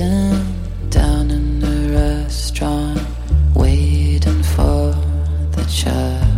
down in the restaurant waiting for the child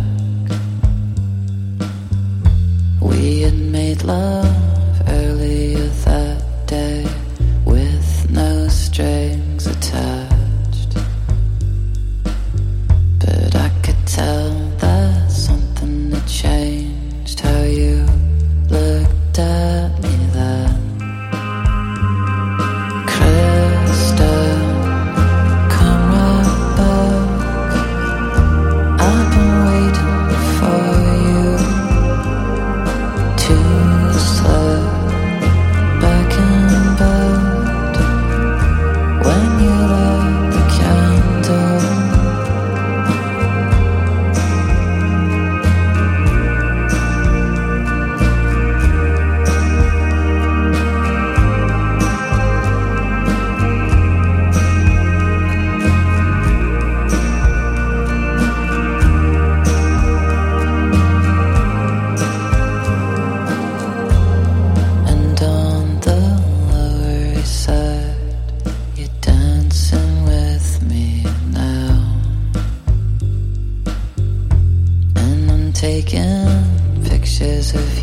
of you